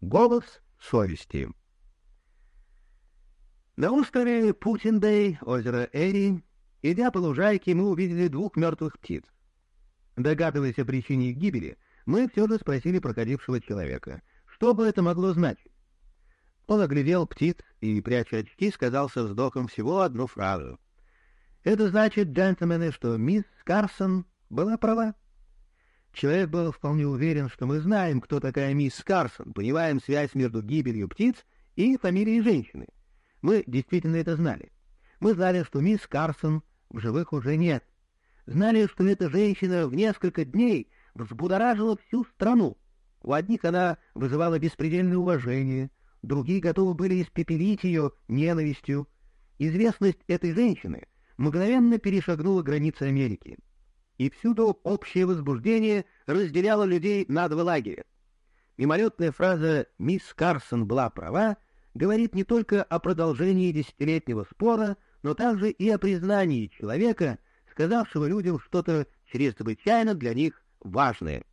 Голос совести. На острове Путиндей, озеро Эри, идя по лужайке, мы увидели двух мертвых птиц. Догадываясь о причине их гибели, мы все же спросили проходившего человека, что бы это могло значить. Он оглядел птиц и, пряча очки, сказал со вздохом всего одну фразу. «Это значит, джентльмены, что мисс Карсон была права». Человек был вполне уверен, что мы знаем, кто такая мисс Карсон, понимаем связь между гибелью птиц и фамилией женщины. Мы действительно это знали. Мы знали, что мисс Карсон в живых уже нет. Знали, что эта женщина в несколько дней взбудоражила всю страну. У одних она вызывала беспредельное уважение, другие готовы были испепелить ее ненавистью. Известность этой женщины мгновенно перешагнула границы Америки. И всюду общее возбуждение разделяло людей на два лагеря. Мимолетная фраза «Мисс Карсон была права» говорит не только о продолжении десятилетнего спора, но также и о признании человека, сказавшего людям что-то чрезвычайно для них важное.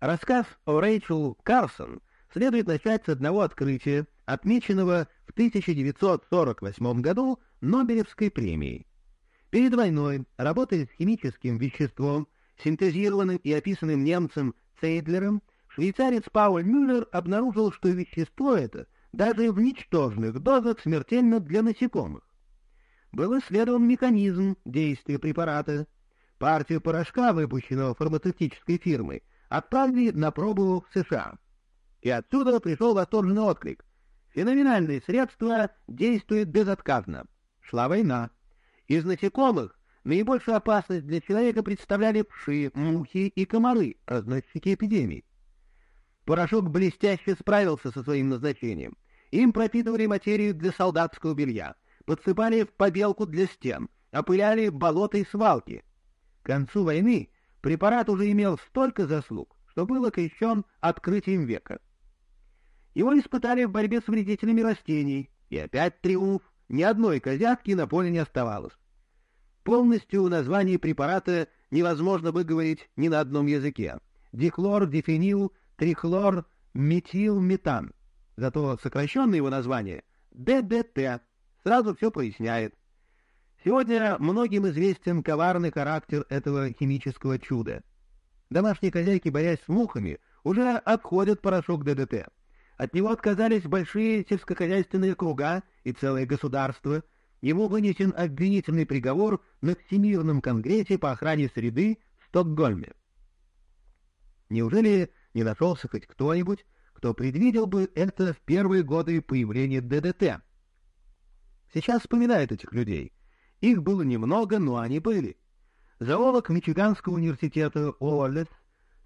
Рассказ о Рэйчел Карсон следует начать с одного открытия, отмеченного в 1948 году Нобелевской премией. Перед войной, работая с химическим веществом, синтезированным и описанным немцем Цейдлером, швейцарец Пауль Мюллер обнаружил, что вещество это даже в ничтожных дозах смертельно для насекомых. Был исследован механизм действия препарата. Партию порошка, выпущенного фармацевтической фирмой, отправили на пробу в США. И отсюда пришел восторженный отклик. Феноменальное средство действует безотказно. Шла война. Из насекомых наибольшую опасность для человека представляли пши, мухи и комары, разносчики эпидемий. Порошок блестяще справился со своим назначением. Им пропитывали материю для солдатского белья, подсыпали в побелку для стен, опыляли болота и свалки. К концу войны препарат уже имел столько заслуг, что был окрещен открытием века. Его испытали в борьбе с вредителями растений, и опять триумф, ни одной козявки на поле не оставалось. Полностью название препарата невозможно выговорить ни на одном языке. Дихлор, дифенил, трихлор, метил, метан. Зато сокращенное его название — ДДТ. Сразу все поясняет. Сегодня многим известен коварный характер этого химического чуда. Домашние хозяйки, борясь с мухами, уже обходят порошок ДДТ. От него отказались большие сельскохозяйственные круга и целые государства. Ему вынесен обвинительный приговор на Всемирном конгрессе по охране среды в Стокгольме. Неужели не нашелся хоть кто-нибудь, кто предвидел бы это в первые годы появления ДДТ? Сейчас вспоминают этих людей. Их было немного, но они были. Зоолог Мичиганского университета Уоллес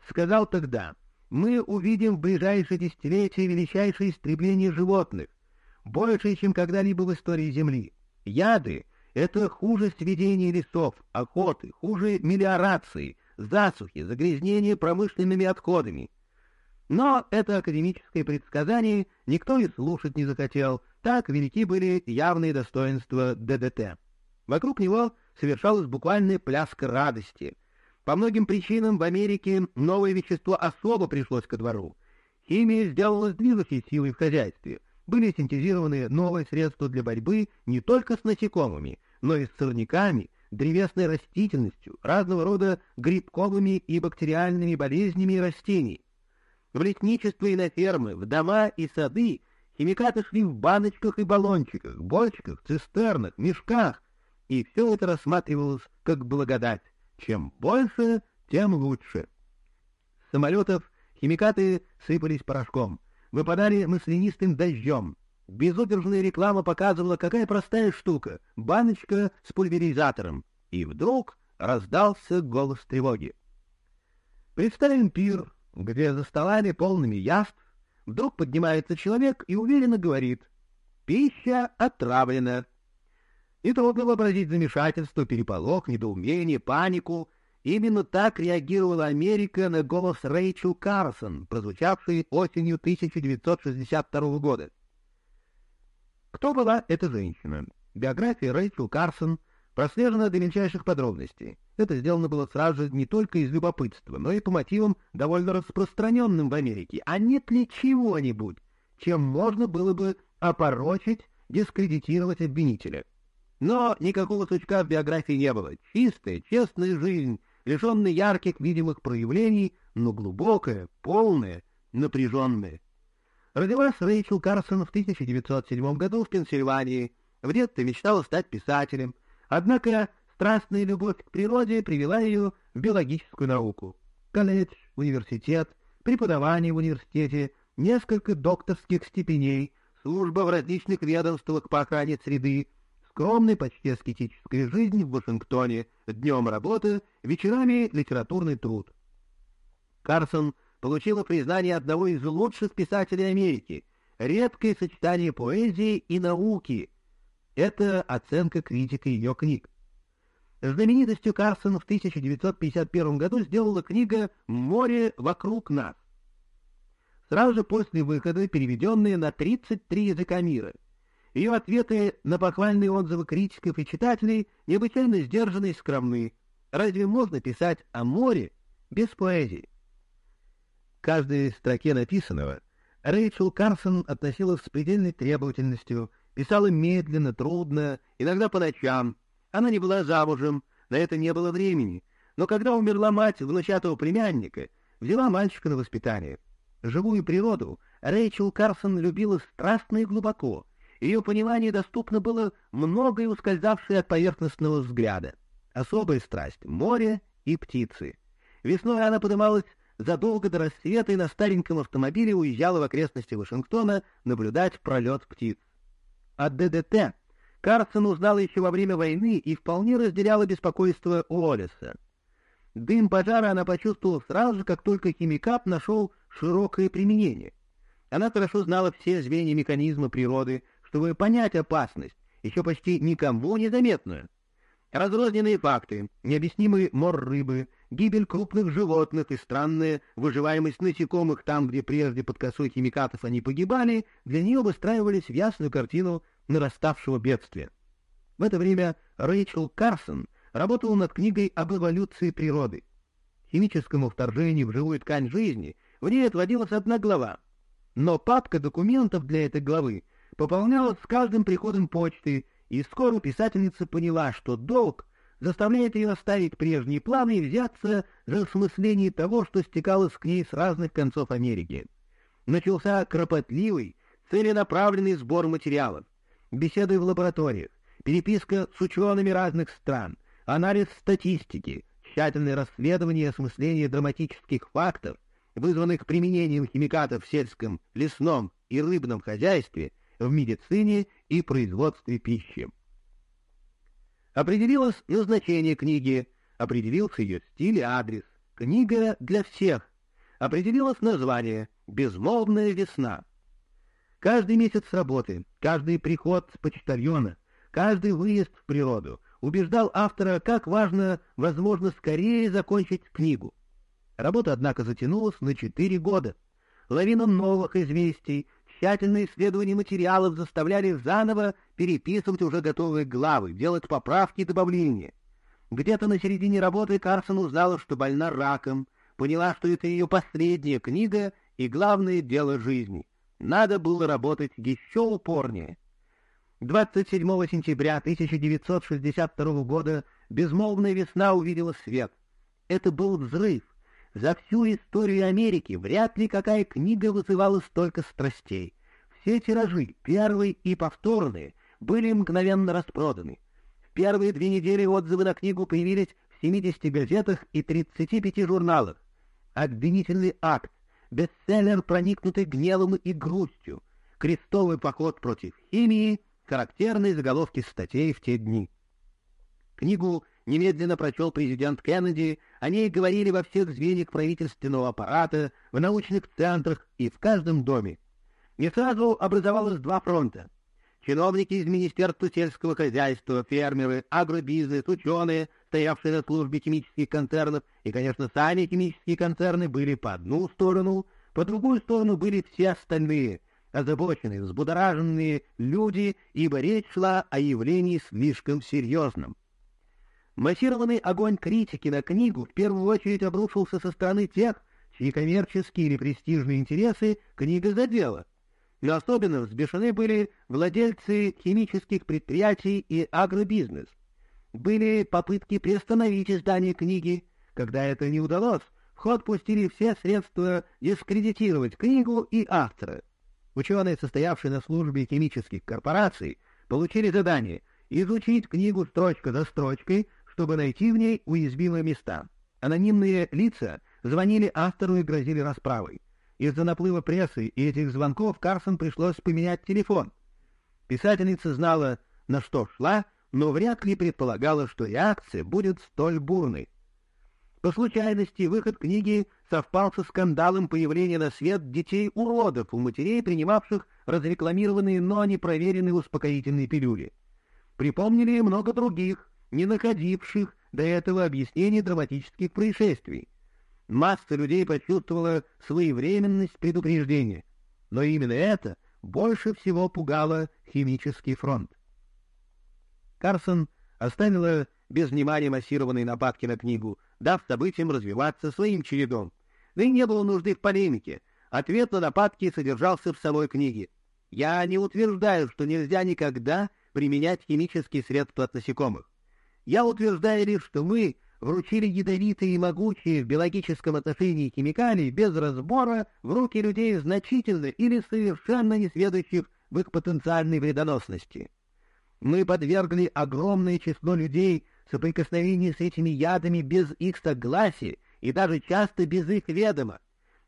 сказал тогда, мы увидим в ближайшие десятилетия величайшее истребление животных, больше, чем когда-либо в истории Земли. Яды — это хуже сведения лесов, охоты, хуже мелиорации, засухи, загрязнения промышленными отходами. Но это академическое предсказание никто и слушать не захотел, так велики были явные достоинства ДДТ. Вокруг него совершалась буквальная пляска радости — по многим причинам в Америке новое вещество особо пришлось ко двору. Химия сделалась движущей силой в хозяйстве. Были синтезированы новые средства для борьбы не только с насекомыми, но и с сорняками, древесной растительностью, разного рода грибковыми и бактериальными болезнями растений. В лесничество и на фермы, в дома и сады химикаты шли в баночках и баллончиках, бочках, цистернах, мешках, и все это рассматривалось как благодать. Чем больше, тем лучше. Самолетов химикаты сыпались порошком, выпадали маслянистым дождем. Безудержная реклама показывала, какая простая штука — баночка с пульверизатором. И вдруг раздался голос тревоги. Представим пир, где за столами полными яств вдруг поднимается человек и уверенно говорит «Пища отравлена». И трудно вообразить замешательство, переполох, недоумение, панику. Именно так реагировала Америка на голос Рэйчел Карсон, прозвучавший осенью 1962 года. Кто была эта женщина? Биография Рэйчел Карсон прослежена до мельчайших подробностей. Это сделано было сразу не только из любопытства, но и по мотивам, довольно распространенным в Америке. А нет ли чего-нибудь, чем можно было бы опорочить, дискредитировать обвинителя? Но никакого сучка в биографии не было. Чистая, честная жизнь, лишенная ярких видимых проявлений, но глубокая, полная, напряженная. Родилась Рэйчел Карсон в 1907 году в Пенсильвании. В детстве мечтала стать писателем. Однако страстная любовь к природе привела ее в биологическую науку. Колледж, университет, преподавание в университете, несколько докторских степеней, служба в различных ведомствах по охране среды, скромной, почти аскетической жизнь в Вашингтоне, днем работа, вечерами литературный труд. Карсон получила признание одного из лучших писателей Америки. Редкое сочетание поэзии и науки. Это оценка критика ее книг. Знаменитостью Карсон в 1951 году сделала книга «Море вокруг нас». Сразу же после выхода переведенная на 33 языка мира. Ее ответы на похвальные отзывы критиков и читателей необычайно сдержаны и скромны. Разве можно писать о море без поэзии? каждой строке написанного Рэйчел Карсон относилась с предельной требовательностью, писала медленно, трудно, иногда по ночам. Она не была замужем, на это не было времени. Но когда умерла мать внучатого племянника, взяла мальчика на воспитание. Живую природу Рэйчел Карсон любила страстно и глубоко. Ее понимание доступно было многое ускользавшее от поверхностного взгляда. Особая страсть — море и птицы. Весной она подымалась задолго до рассвета и на стареньком автомобиле уезжала в окрестности Вашингтона наблюдать пролет птиц. От ДДТ Карсон узнал еще во время войны и вполне разделяла беспокойство Уоллеса. Дым пожара она почувствовала сразу же, как только химикап нашел широкое применение. Она хорошо знала все звенья механизма природы, чтобы понять опасность, еще почти никому незаметную. Разрозненные факты, необъяснимый мор рыбы, гибель крупных животных и странная выживаемость насекомых там, где прежде под косой химикатов они погибали, для нее выстраивались в ясную картину нараставшего бедствия. В это время Рэйчел Карсон работала над книгой об эволюции природы. Химическому вторжению в живую ткань жизни в ней отводилась одна глава, но папка документов для этой главы пополнялась с каждым приходом почты, и скоро писательница поняла, что долг заставляет ее оставить прежние планы и взяться за осмысление того, что стекалось к ней с разных концов Америки. Начался кропотливый, целенаправленный сбор материалов, беседы в лабораториях, переписка с учеными разных стран, анализ статистики, тщательное расследование и осмысление драматических фактов, вызванных применением химикатов в сельском, лесном и рыбном хозяйстве, в медицине и производстве пищи. Определилось назначение книги, определился ее стиль и адрес. Книга для всех. Определилось название «Безмолвная весна». Каждый месяц работы, каждый приход почтальона, каждый выезд в природу убеждал автора, как важно, возможно, скорее закончить книгу. Работа, однако, затянулась на четыре года. Лавина новых известий, тщательное исследование материалов заставляли заново переписывать уже готовые главы, делать поправки и добавления. Где-то на середине работы Карсон узнала, что больна раком, поняла, что это ее последняя книга и главное дело жизни. Надо было работать еще упорнее. 27 сентября 1962 года «Безмолвная весна» увидела свет. Это был взрыв. За всю историю Америки вряд ли какая книга вызывала столько страстей. Все тиражи, первые и повторные, были мгновенно распроданы. В первые две недели отзывы на книгу появились в 70 газетах и 35 журналах. Обвинительный акт, бестселлер, проникнутый гневом и грустью, крестовый поход против химии, характерные заголовки статей в те дни. Книгу немедленно прочел президент Кеннеди, о ней говорили во всех звеньях правительственного аппарата, в научных центрах и в каждом доме. Не сразу образовалось два фронта. Чиновники из Министерства сельского хозяйства, фермеры, агробизнес, ученые, стоявшие на службе химических концернов, и, конечно, сами химические концерны были по одну сторону, по другую сторону были все остальные, озабоченные, взбудораженные люди, ибо речь шла о явлении слишком серьезном. Массированный огонь критики на книгу в первую очередь обрушился со стороны тех, чьи коммерческие или престижные интересы книга задела. Но особенно взбешены были владельцы химических предприятий и агробизнес. Были попытки приостановить издание книги. Когда это не удалось, в ход пустили все средства дискредитировать книгу и автора. Ученые, состоявшие на службе химических корпораций, получили задание изучить книгу строчка за строчкой, чтобы найти в ней уязвимые места. Анонимные лица звонили автору и грозили расправой. Из-за наплыва прессы и этих звонков Карсон пришлось поменять телефон. Писательница знала, на что шла, но вряд ли предполагала, что реакция будет столь бурной. По случайности выход книги совпал со скандалом появления на свет детей-уродов у матерей, принимавших разрекламированные, но непроверенные успокоительные пилюли. Припомнили много других, не находивших до этого объяснений драматических происшествий. Масса людей почувствовала своевременность предупреждения, но именно это больше всего пугало химический фронт. Карсон оставила без внимания массированные нападки на книгу, дав событиям развиваться своим чередом. Да и не было нужды в полемике. Ответ на нападки содержался в самой книге. Я не утверждаю, что нельзя никогда применять химические средства от насекомых. Я утверждаю лишь, что мы вручили ядовитые и могучие в биологическом отношении химикалии без разбора в руки людей значительно или совершенно несведущих в их потенциальной вредоносности. Мы подвергли огромное число людей соприкосновению с этими ядами без их согласия и даже часто без их ведома.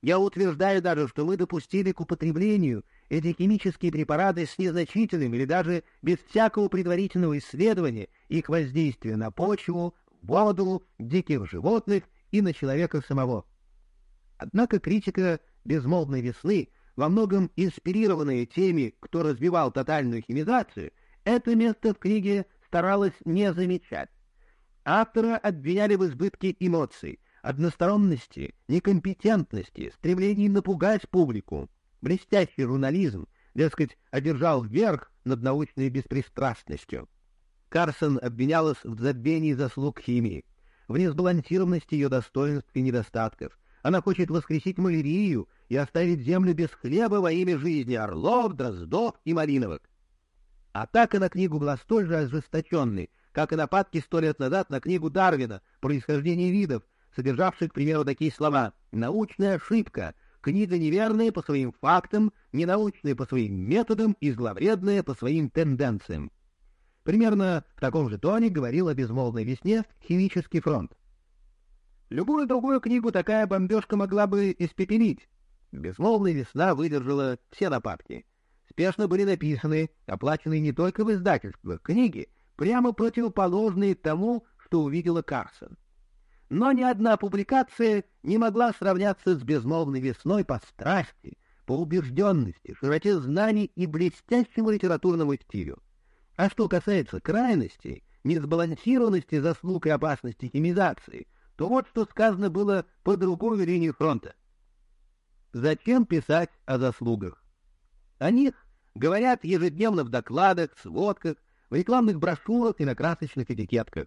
Я утверждаю даже, что мы допустили к употреблению эти химические препараты с незначительным или даже без всякого предварительного исследования их воздействия на почву, воду, диких животных и на человека самого. Однако критика безмолвной весны, во многом инспирированная теми, кто развивал тотальную химизацию, это место в книге старалась не замечать. Автора обвиняли в избытке эмоций, односторонности, некомпетентности, стремлении напугать публику. Блестящий журнализм, дескать, одержал верх над научной беспристрастностью. Карсон обвинялась в забвении заслуг химии, в несбалансированности ее достоинств и недостатков. Она хочет воскресить малярию и оставить землю без хлеба во имя жизни орлов, дроздов и малиновок. Атака на книгу была столь же ожесточенной, как и нападки сто лет назад на книгу Дарвина «Происхождение видов», содержавшей, к примеру, такие слова «научная ошибка», «книга неверная по своим фактам», «ненаучная по своим методам» и «зловредная по своим тенденциям». Примерно в таком же тоне говорил о безмолвной весне «Химический фронт». Любую другую книгу такая бомбежка могла бы испепелить. Безмолвная весна выдержала все нападки. Спешно были написаны, оплаченные не только в издательствах, книги, прямо противоположные тому, что увидела Карсон. Но ни одна публикация не могла сравняться с безмолвной весной по страсти, по убежденности, широте знаний и блестящему литературному стилю. А что касается крайностей, несбалансированности заслуг и опасности химизации, то вот что сказано было по другую линию фронта. Зачем писать о заслугах? О них говорят ежедневно в докладах, сводках, в рекламных брошюрах и на красочных этикетках.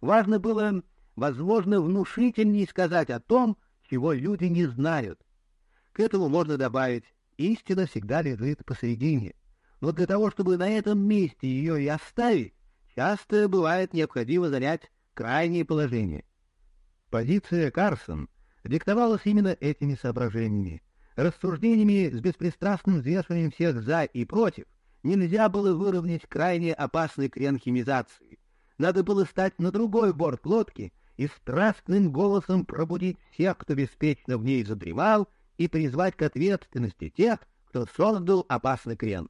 Важно было, возможно, внушительнее сказать о том, чего люди не знают. К этому можно добавить, истина всегда лежит посередине. Но для того, чтобы на этом месте ее и оставить, часто бывает необходимо занять крайнее положение. Позиция Карсон диктовалась именно этими соображениями, рассуждениями с беспристрастным взвешиванием всех «за» и «против», нельзя было выровнять крайне опасный крен химизации. Надо было стать на другой борт лодки и страстным голосом пробудить всех, кто беспечно в ней задремал, и призвать к ответственности тех, кто создал опасный крен.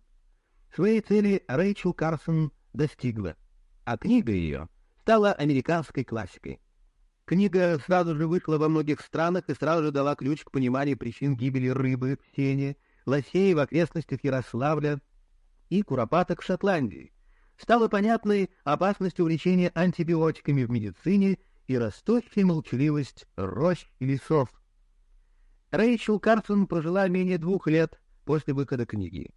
Своей цели Рэйчел Карсон достигла, а книга ее стала американской классикой. Книга сразу же вышла во многих странах и сразу же дала ключ к пониманию причин гибели рыбы в сене, лосей в окрестностях Ярославля, и куропаток в Шотландии. Стало понятной опасность увлечения антибиотиками в медицине и растущая молчаливость рощ и лесов. Рэйчел Карсон прожила менее двух лет после выхода книги.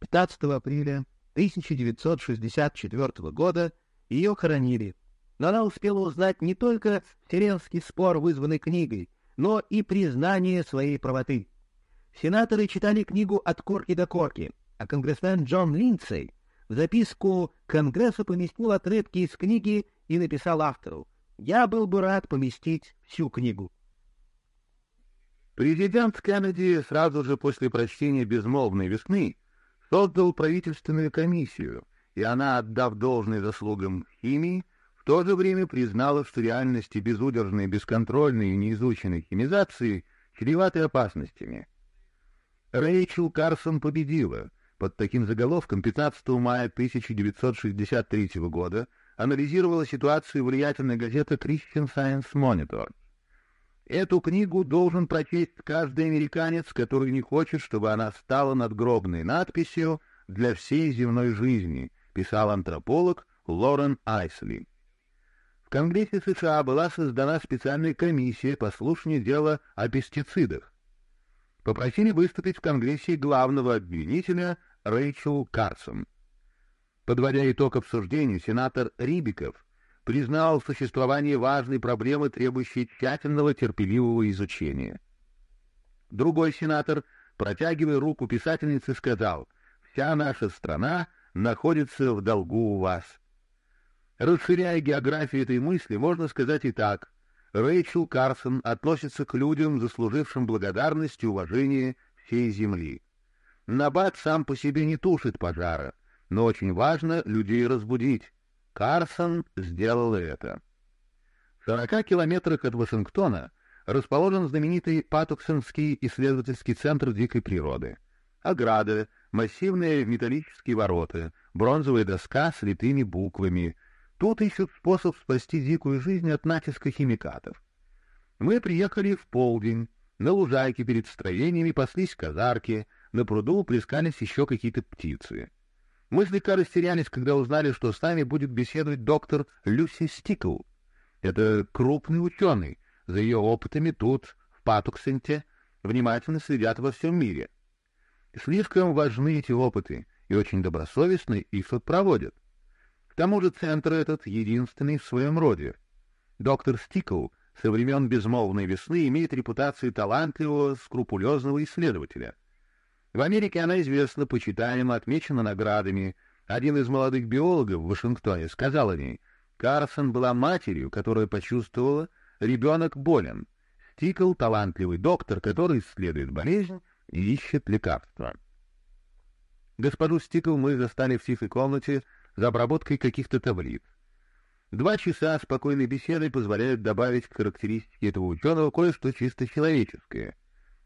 15 апреля 1964 года ее хоронили. но она успела узнать не только вселенский спор, вызванный книгой, но и признание своей правоты. Сенаторы читали книгу от корки до корки, а конгрессмен Джон Линдсей в записку Конгрессу поместил отрывки из книги и написал автору «Я был бы рад поместить всю книгу». Президент Кеннеди сразу же после прочтения «Безмолвной весны» создал правительственную комиссию, и она, отдав должное заслугам химии, в то же время признала, что реальности безудержной, бесконтрольной и неизученной химизации чреваты опасностями. Рэйчел Карсон победила. Под таким заголовком 15 мая 1963 года анализировала ситуацию влиятельная газета Christian Science Monitor. Эту книгу должен прочесть каждый американец, который не хочет, чтобы она стала надгробной надписью для всей земной жизни, писал антрополог Лорен Айсли. Конгрессе США была создана специальная комиссия по слушанию дела о пестицидах. Попросили выступить в Конгрессе главного обвинителя Рэйчел Карсон. Подводя итог обсуждению, сенатор Рибиков признал существование важной проблемы, требующей тщательного терпеливого изучения. Другой сенатор, протягивая руку писательнице, сказал, «Вся наша страна находится в долгу у вас». Расширяя географию этой мысли, можно сказать и так. Рэйчел Карсон относится к людям, заслужившим благодарность и уважение всей Земли. Набат сам по себе не тушит пожара, но очень важно людей разбудить. Карсон сделал это. В 40 километрах от Вашингтона расположен знаменитый Патуксонский исследовательский центр дикой природы. Ограда, массивные металлические ворота, бронзовая доска с литыми буквами — Тут ищут способ спасти дикую жизнь от натиска химикатов. Мы приехали в полдень. На лужайке перед строениями паслись казарки, на пруду плескались еще какие-то птицы. Мы слегка растерялись, когда узнали, что с нами будет беседовать доктор Люси Стикл. Это крупный ученый. За ее опытами тут, в Патуксенте, внимательно следят во всем мире. Слишком важны эти опыты, и очень добросовестно их тут проводят. К тому же центр этот единственный в своем роде. Доктор Стикл со времен безмолвной весны имеет репутацию талантливого, скрупулезного исследователя. В Америке она известна, почитаема, отмечена наградами. Один из молодых биологов в Вашингтоне сказал о ней, Карсон была матерью, которая почувствовала, ребенок болен. Стикл — талантливый доктор, который исследует болезнь и ищет лекарства. Госпожу Стикл мы застали в тихой комнате за обработкой каких-то таблиц. Два часа спокойной беседы позволяют добавить к характеристике этого ученого кое-что чисто человеческое.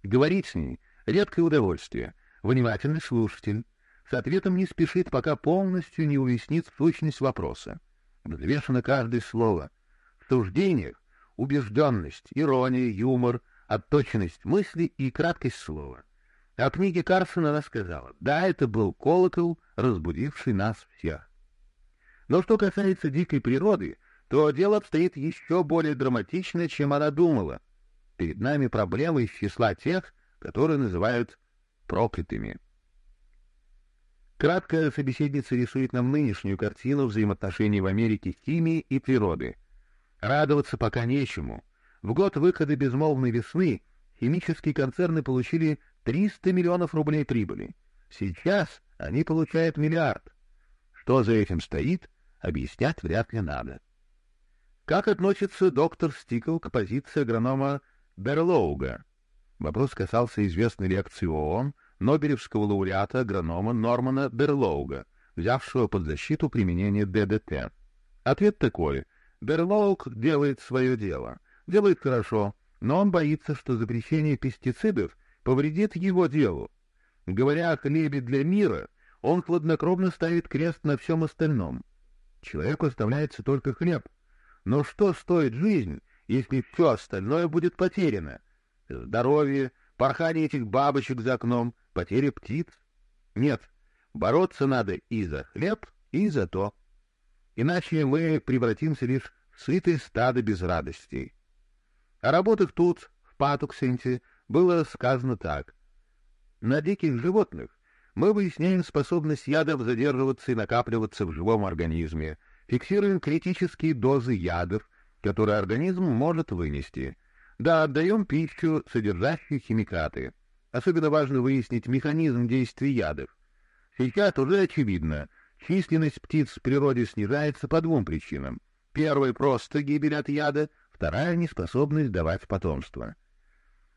Говорить с ней — редкое удовольствие, внимательный слушатель, с ответом не спешит, пока полностью не уяснит сущность вопроса. Взвешено каждое слово. В суждениях — убежденность, ирония, юмор, отточенность мысли и краткость слова. О книге Карсона она сказала, да, это был колокол, разбудивший нас всех. Но что касается дикой природы, то дело обстоит еще более драматично, чем она думала. Перед нами проблемы из числа тех, которые называют проклятыми. Краткая собеседница рисует нам нынешнюю картину взаимоотношений в Америке химии и природы. Радоваться пока нечему. В год выхода «Безмолвной весны» химические концерны получили 300 миллионов рублей прибыли. Сейчас они получают миллиард. Что за этим стоит, объяснять вряд ли надо. Как относится доктор Стикл к позиции агронома Берлоуга? Вопрос касался известной реакции ООН Нобелевского лауреата агронома Нормана Берлоуга, взявшего под защиту применение ДДТ. Ответ такой. Берлоуг делает свое дело. Делает хорошо, но он боится, что запрещение пестицидов повредит его делу. Говоря о хлебе для мира, он хладнокровно ставит крест на всем остальном — Человеку оставляется только хлеб. Но что стоит жизнь, если все остальное будет потеряно? Здоровье, порхание этих бабочек за окном, потеря птиц? Нет, бороться надо и за хлеб, и за то. Иначе мы превратимся лишь в сытое стадо без радостей. О работах тут, в Патуксенте, было сказано так. На диких животных мы выясняем способность ядов задерживаться и накапливаться в живом организме. Фиксируем критические дозы ядов, которые организм может вынести. Да, отдаем пищу, содержащую химикаты. Особенно важно выяснить механизм действия ядов. Сейчас уже очевидно, численность птиц в природе снижается по двум причинам. Первая — просто гибель от яда, вторая — неспособность давать потомство.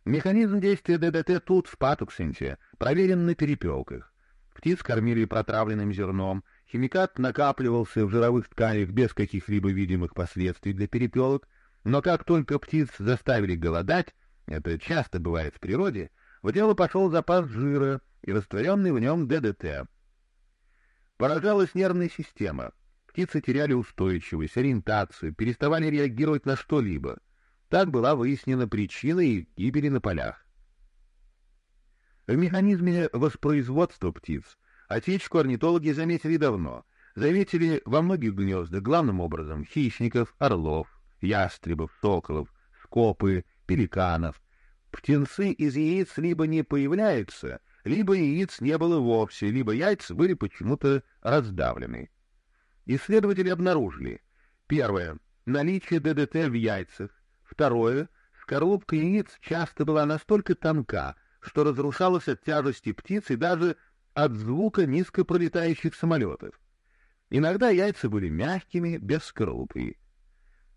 Механизм действия ДДТ тут, в патуксенте, проверен на перепелках. Птиц кормили протравленным зерном, химикат накапливался в жировых тканях без каких-либо видимых последствий для перепелок, но как только птиц заставили голодать, это часто бывает в природе, в дело пошел запас жира и растворенный в нем ДДТ. Поражалась нервная система. Птицы теряли устойчивость, ориентацию, переставали реагировать на что-либо. Так была выяснена причина их гибели на полях. В механизме воспроизводства птиц отечку орнитологи заметили давно. Заметили во многих гнездах, главным образом, хищников, орлов, ястребов, соколов, скопы, пеликанов. Птенцы из яиц либо не появляются, либо яиц не было вовсе, либо яйца были почему-то раздавлены. Исследователи обнаружили, первое, наличие ДДТ в яйцах, второе, скорлупка яиц часто была настолько тонка, что разрушалась от тяжести птиц и даже от звука низко пролетающих самолетов. Иногда яйца были мягкими, без скорлупы.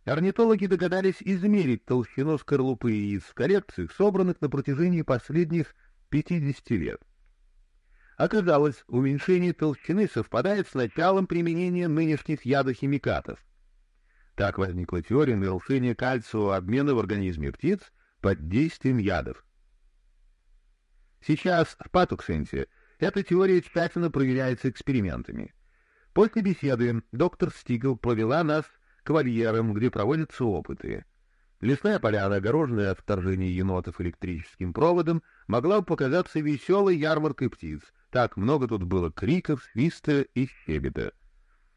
Орнитологи догадались измерить толщину скорлупы яиц в коллекциях, собранных на протяжении последних 50 лет. Оказалось, уменьшение толщины совпадает с началом применения нынешних ядохимикатов. Так возникла теория нарушения кальциевого обмена в организме птиц под действием ядов. Сейчас в Патуксенсе эта теория тщательно проверяется экспериментами. После беседы доктор Стигл провела нас к вольерам, где проводятся опыты. Лесная поляна, огороженная от вторжения енотов электрическим проводом, могла бы показаться веселой ярмаркой птиц. Так много тут было криков, свиста и щебета.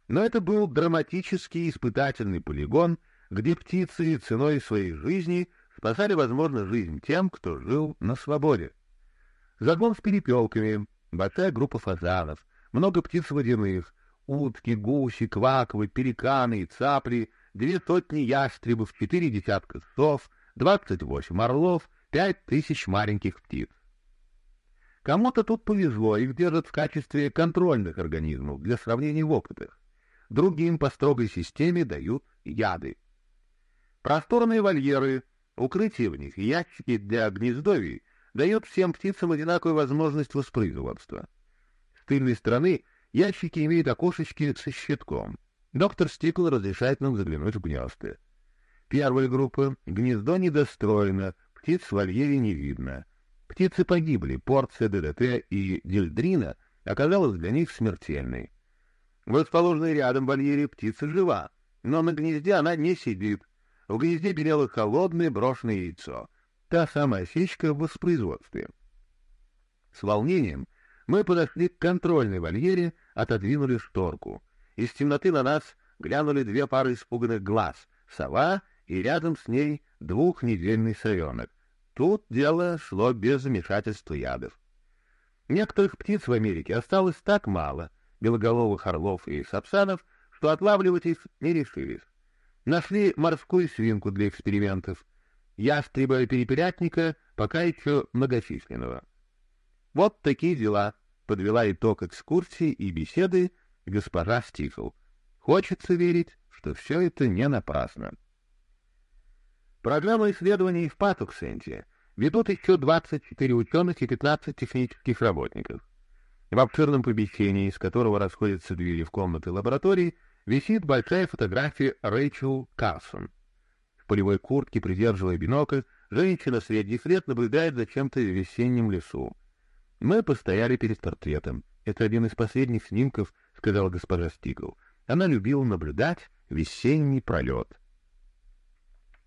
Но это был драматический испытательный полигон, где птицы ценой своей жизни спасали, возможно, жизнь тем, кто жил на свободе. Загон с перепелками, большая группа фазанов, много птиц водяных, утки, гуси, кваковы, пеликаны и цапли, две сотни ястребов, четыре десятка сов, двадцать восемь орлов, пять тысяч маленьких птиц. Кому-то тут повезло, их держат в качестве контрольных организмов для сравнения в опытах. Другим по строгой системе дают яды. Просторные вольеры, укрытия в них ящики для гнездовий дают всем птицам одинаковую возможность воспроизводства. С тыльной стороны Ящики имеют окошечки со щитком. Доктор Стикл разрешает нам заглянуть в гнезда. Первая группа. Гнездо недостроено, птиц в вольере не видно. Птицы погибли, порция ДДТ и дельдрина оказалась для них смертельной. В расположенной рядом вольере птица жива, но на гнезде она не сидит. В гнезде белело холодное брошенное яйцо. Та самая сечка в воспроизводстве. С волнением мы подошли к контрольной вольере, отодвинули шторку. Из темноты на нас глянули две пары испуганных глаз — сова и рядом с ней двухнедельный совенок. Тут дело шло без вмешательства ядов. Некоторых птиц в Америке осталось так мало, белоголовых орлов и сапсанов, что отлавливать их не решились. Нашли морскую свинку для экспериментов, ястреба перепелятника, пока еще многочисленного. Вот такие дела подвела итог экскурсии и беседы госпожа Стифл. Хочется верить, что все это не напрасно. Программа исследований в Патуксенте ведут еще 24 ученых и 15 технических работников. В обширном помещении, из которого расходятся двери в комнаты лаборатории, висит большая фотография Рэйчел Карсон. В полевой куртке, придерживая бинокль, женщина средних лет наблюдает за чем-то в весеннем лесу. Мы постояли перед портретом. Это один из последних снимков, сказала госпожа Стигл. Она любила наблюдать весенний пролет.